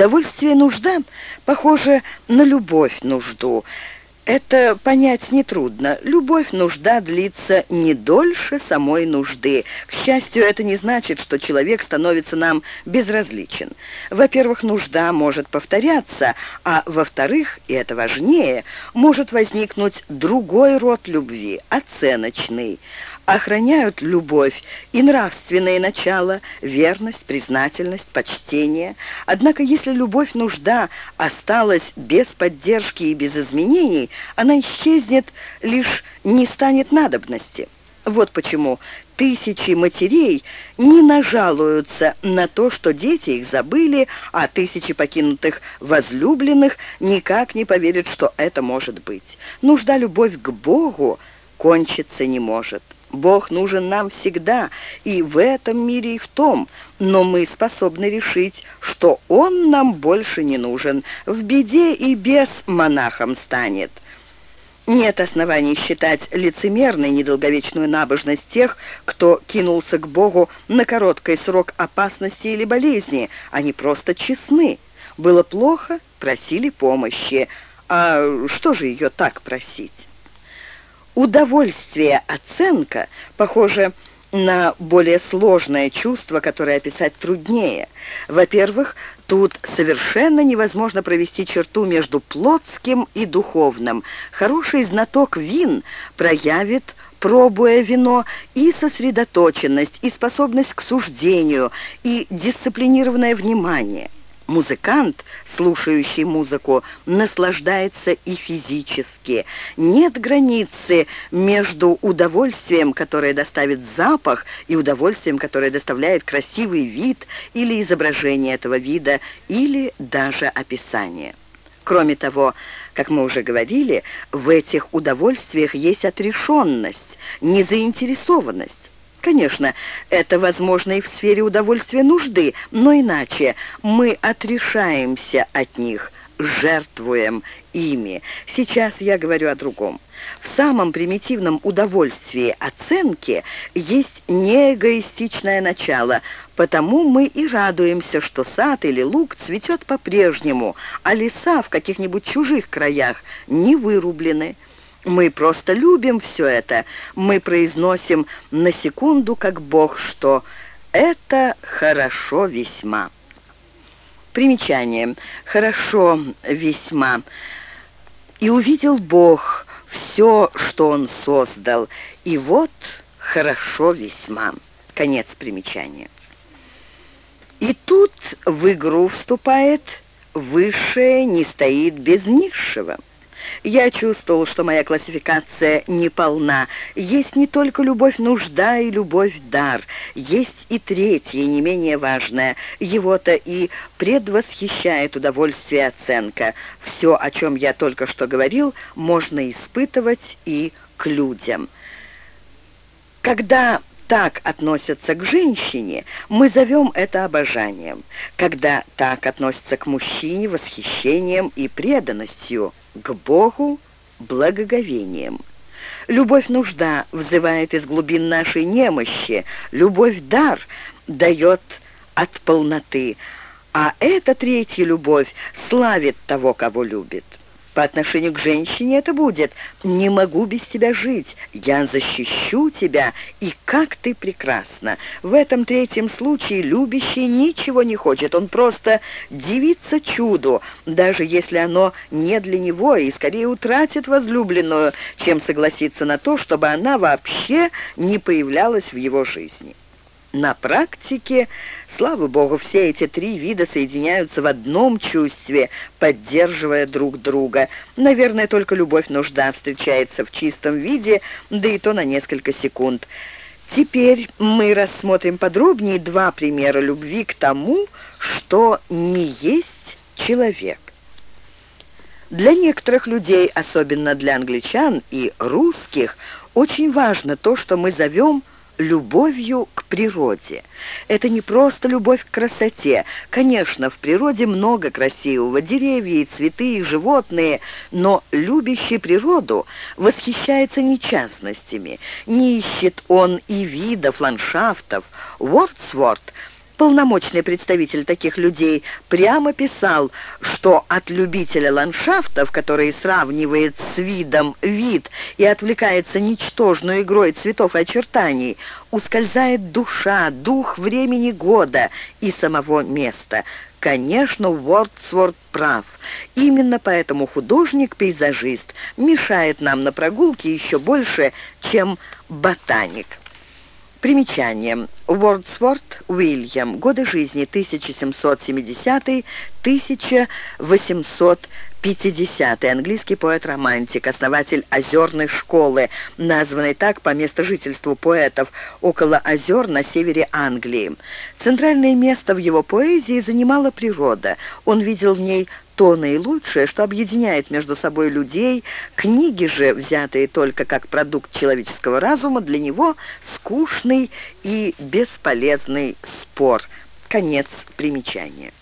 Удовольствие нужда похоже на любовь-нужду. Это понять нетрудно. Любовь, нужда длится не дольше самой нужды. К счастью, это не значит, что человек становится нам безразличен. Во-первых, нужда может повторяться, а во-вторых, и это важнее, может возникнуть другой род любви, оценочный охраняют любовь и нравственные начала, верность, признательность, почтение. Однако, если любовь нужда осталась без поддержки и без изменений, она исчезнет, лишь не станет надобности. Вот почему тысячи матерей не нажалуются на то, что дети их забыли, а тысячи покинутых возлюбленных никак не поверят, что это может быть. Нужда любовь к Богу кончиться не может. Бог нужен нам всегда, и в этом мире, и в том, но мы способны решить, что Он нам больше не нужен, в беде и без монахом станет. Нет оснований считать лицемерной недолговечную набожность тех, кто кинулся к Богу на короткий срок опасности или болезни. Они просто честны. Было плохо, просили помощи. А что же ее так просить? Удовольствие оценка похоже на более сложное чувство, которое описать труднее. Во-первых, тут совершенно невозможно провести черту между плотским и духовным. Хороший знаток вин проявит пробуя вино, и сосредоточенность, и способность к суждению, и дисциплинированное внимание – Музыкант, слушающий музыку, наслаждается и физически. Нет границы между удовольствием, которое доставит запах, и удовольствием, которое доставляет красивый вид или изображение этого вида, или даже описание. Кроме того, как мы уже говорили, в этих удовольствиях есть отрешенность, незаинтересованность. Конечно, это возможно и в сфере удовольствия нужды, но иначе мы отрешаемся от них, жертвуем ими. Сейчас я говорю о другом. В самом примитивном удовольствии оценки есть неэгоистичное начало, потому мы и радуемся, что сад или луг цветет по-прежнему, а леса в каких-нибудь чужих краях не вырублены. Мы просто любим все это. Мы произносим на секунду, как Бог, что это хорошо весьма. Примечание. Хорошо весьма. И увидел Бог все, что Он создал. И вот хорошо весьма. Конец примечания. И тут в игру вступает «высшее не стоит без низшего». Я чувствовал, что моя классификация неполна. Есть не только любовь-нужда и любовь-дар. Есть и третье, не менее важное. Его-то и предвосхищает удовольствие оценка. Все, о чем я только что говорил, можно испытывать и к людям. Когда так относятся к женщине, мы зовем это обожанием. Когда так относятся к мужчине, восхищением и преданностью, к Богу благоговением. Любовь-нужда взывает из глубин нашей немощи, любовь-дар дает от полноты, а эта третья любовь славит того, кого любит. По отношению к женщине это будет. «не могу без тебя жить, я защищу тебя, и как ты прекрасна». В этом третьем случае любящий ничего не хочет, он просто дивится чуду, даже если оно не для него, и скорее утратит возлюбленную, чем согласится на то, чтобы она вообще не появлялась в его жизни. На практике, слава богу, все эти три вида соединяются в одном чувстве, поддерживая друг друга. Наверное, только любовь-нужда встречается в чистом виде, да и то на несколько секунд. Теперь мы рассмотрим подробнее два примера любви к тому, что не есть человек. Для некоторых людей, особенно для англичан и русских, очень важно то, что мы зовем любовью к природе. Это не просто любовь к красоте. Конечно, в природе много красивого, деревья и цветы, и животные, но любящий природу восхищается не частностями, не ищет он и видов, ландшафтов. Вордсворт полномочный представитель таких людей, прямо писал, что от любителя ландшафтов, который сравнивает с видом вид и отвлекается ничтожной игрой цветов и очертаний, ускользает душа, дух времени года и самого места. Конечно, Уордсворт прав. Именно поэтому художник-пейзажист мешает нам на прогулке еще больше, чем ботаник. Примечание. Уордсворт Уильям. Годы жизни 1770-1850. Английский поэт-романтик, основатель озерной школы, названной так по месту жительству поэтов около озер на севере Англии. Центральное место в его поэзии занимала природа. Он видел в ней то наилучшее, что объединяет между собой людей, книги же, взятые только как продукт человеческого разума, для него скучный и бесполезный спор. Конец примечания.